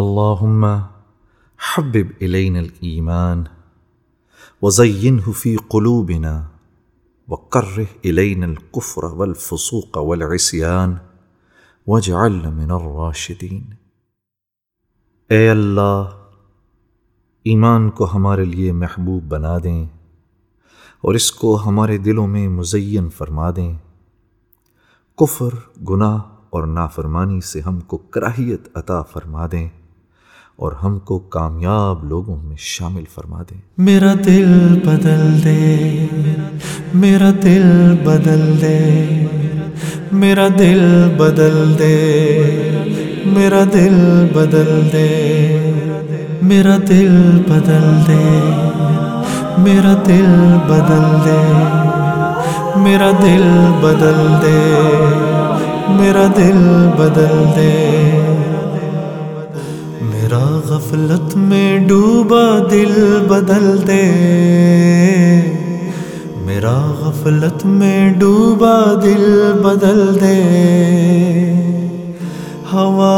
اللهم حبب الينا الايمان وزينه في قلوبنا وكره الينا الكفر والفسوق والعصيان واجعلنا من الراشدين اے اللہ، ایمان کو ہمارے لیے محبوب بنا دیں اور اس کو ہمارے دلوں میں مزین فرما دیں۔ کفر، گناہ اور نافرمانی سے ہم کو کراہیت عطا فرما دیں۔ اور ہم کو کامیاب لوگوں میں شامل فرما دے میرا دل بدل دے، میرا دل بدل دے، میرا دل بدل دے، میرا دل بدل دے، میرا دل بدل دے، میرا دل بدل دے، میرا دل بدل دے، میرا دل بدل دے۔ غفلت میں ڈوبا دل بدل دے میرا غفلت میں ڈوبا دل بدل دے ہوا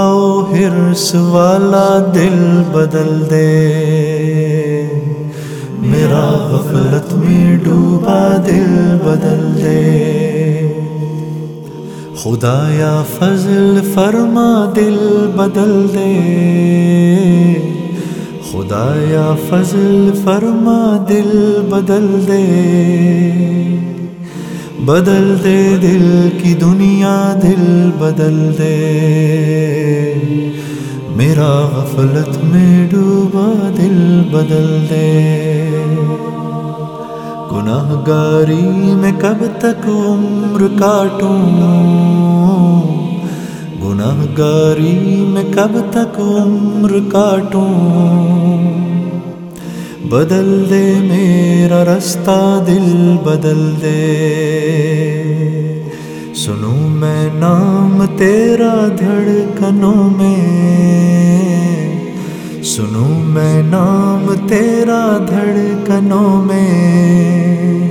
ہرس والا دل بدل دے میرا غفلت میں ڈوبا دل بدل دے خدا یا فضل فرما، دل بدل دے۔ خدا یا فضل فرما، دل بدل دے۔ بدل دے دل کی دنیا، دل بدل دے۔ میرا غفلت میں ڈوبا، دل بدل دے۔ گناہ گاری میں کب تک عمر کاٹوں؟ گناہ گاری میں کب تک عمر کاٹوں؟ بدل دے میرا رستہ، دل بدل دے۔ سنوں میں نام تیرا دھڑکنوں میں۔ سنوں میں نام تیرا دھڑکنوں میں۔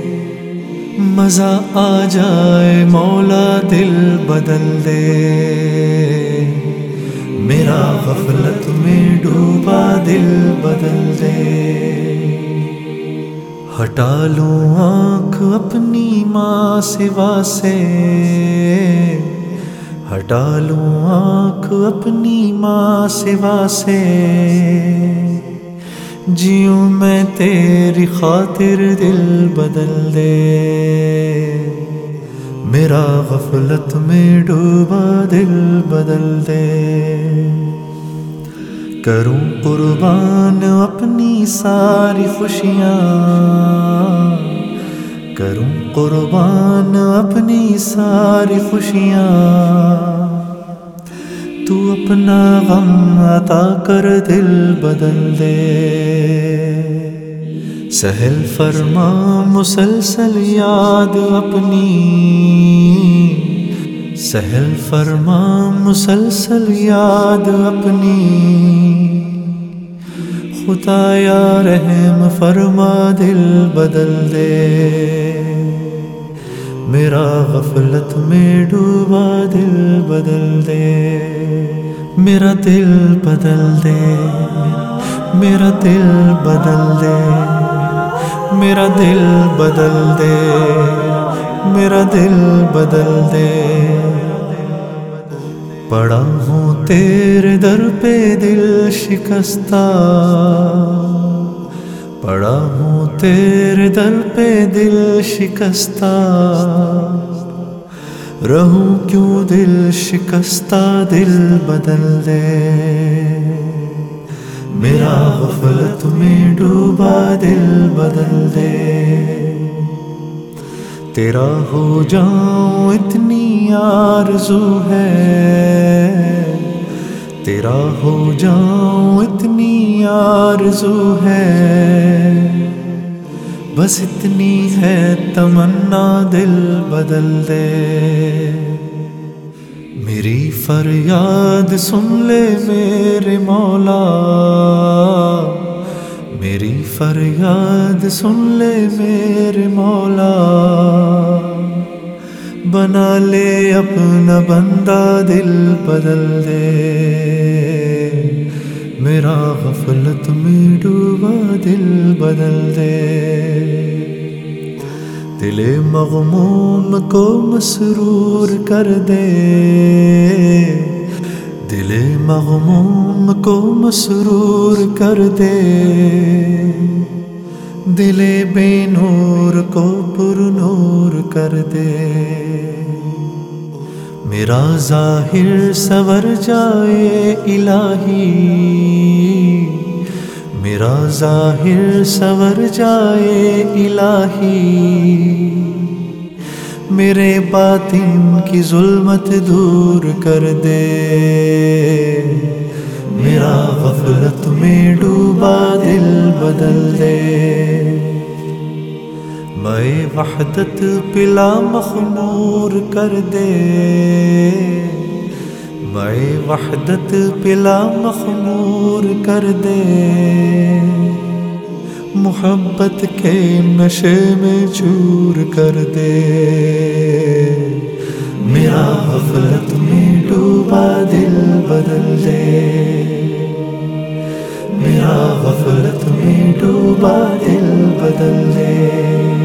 مزہ آ جائے مولا دل بدل دے۔ میرا غفلت میں ڈوبا دل بدل دے۔ ہٹا لوں آنکھ اپنی ماں سوا سے۔ ہٹا لوں آنکھ اپنی ماں سوا سے۔ جیوں میں تیری خاطر دل بدل دے۔ میرا غفلت میں ڈوبا دل بدل دے۔ کروں قربان اپنی ساری خوشیاں۔ کروں قربان اپنی ساری خوشیاں۔ تو اپنا غم عطا کر دل بدل دے۔ سہل فرما مسلسل یاد اپنی۔ سہل فرما مسلسل یاد اپنی۔ خدا یا رحم، فرما دل بدل دے۔ میرا غفلت میں ڈوبا دل بدل دے۔ میرا دل بدل دے۔ میرا دل بدل دے۔ میرا دل بدل دے۔ میرا دل بدل دے۔ پڑا ہوں تیرے در پہ دل شکستہ پڑا ہوں تیرے در پہ دل شکستہ رہوں کیوں دل شکستہ دل بدل دے میرا غفلت میں ڈوبا دل بدل دے تیرا ہو جاؤں اتنی آرزو ہے تیرا ہو جاؤں، اتنی آرزو ہے۔ بس اتنی ہے، تمنا دل بدل دے۔ میری فریاد سن لے میرے مولا۔ میری فریاد سن لے میرے مولا۔ بنا لے اپنا بندہ دل بدل دے میرا غفلت میں ڈوبا دل بدل دے دل مغموم کو مسرور کر دے دل مغموم کو مسرور کر دے دل بے نور کو پر نور کر دے۔ میرا ظاہر سور جائے الہی۔ میرا ظاہر سور جائے الہی۔ میرے باطن کی ظلمت دور کر دے۔ میرا غفلت میں ڈوبا دل بدل دے۔ میں وحدت پلا مخمور کر دے۔ میں وحدت پلا مخمور کر دے۔ محبت کے نشے میں چور کر دے۔ میرا غفلت میں ڈوبا دل بدل دے۔ غفلت میں ڈوبا دل بدل دے